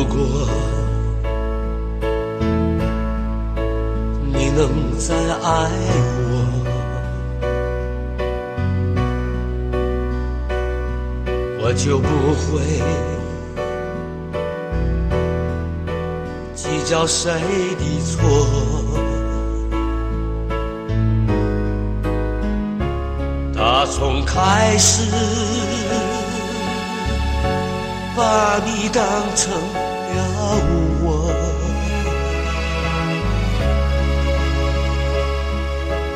如果你能再爱我，我就不会计较谁的错。打从开始，把你当成。了我。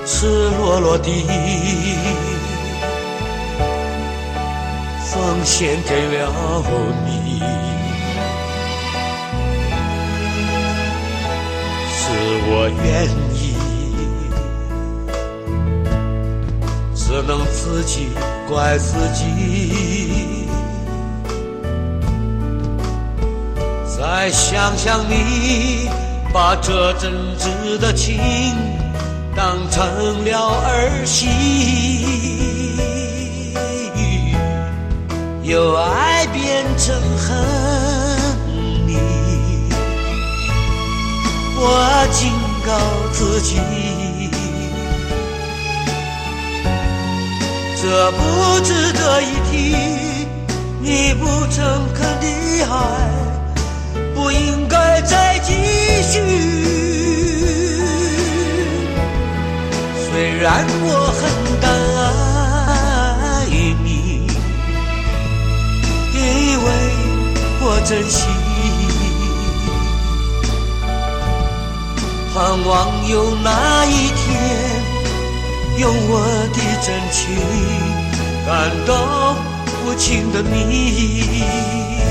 赤裸裸地奉献给了你，是我愿意，只能自己怪自己。再想想你把这真挚的情。当成了儿戏，由爱变成恨你，我警告自己，这不值得一提。你不诚恳的爱，不应该再继续。虽然我很爱你，因为我珍惜，盼望有那一天，用我的真情感动无情的你。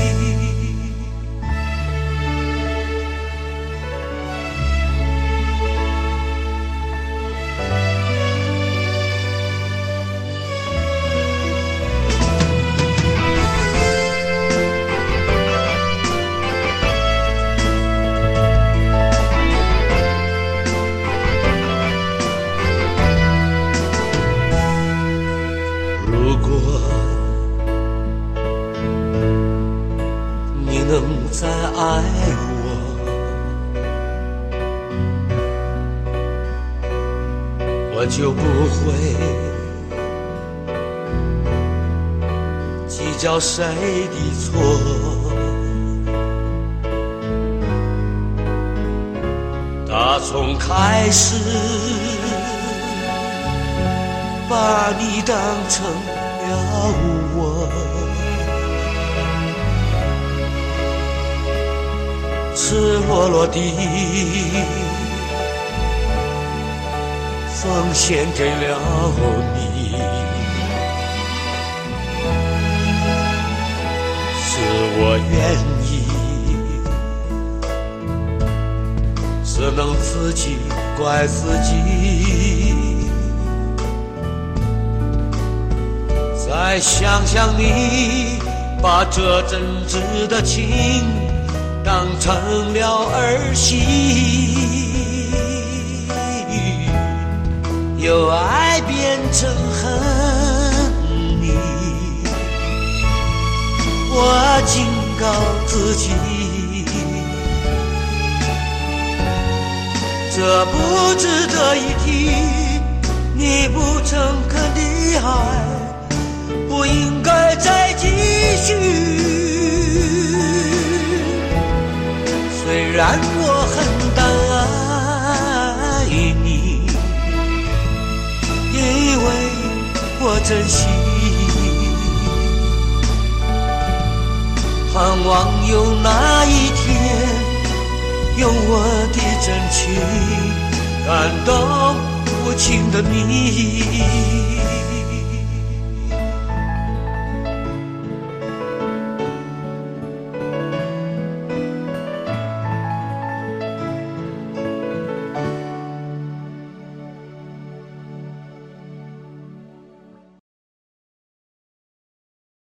爱我。就不会计较谁的错。打从开始把你当成了我，赤裸裸的。奉献给了你，是我愿意，只能自己怪自己。再想想你，把这真挚的情当成了儿戏。由爱变成恨你，我警告自己，这不值得一提。你不诚恳的爱，然我很爱你，因为。我珍惜，盼望有那一天，用我的真情感动无情的你。